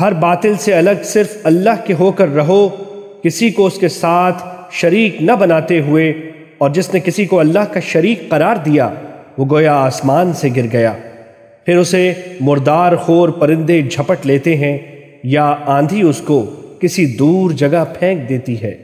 ہر باطل سے الگ صرف اللہ کے ہو کر رہو، کسی کو اس کے ساتھ شریک نہ بناتے ہوئے، اور جس نے کسی کو اللہ کا شریک قرار دیا، وہ گویا آسمان سے گر گیا۔ پھر اسے مردار خور پرندے جھپٹ لیتے ہیں، یا آندھی اس کو کسی دور جگہ پھینک دیتی ہے۔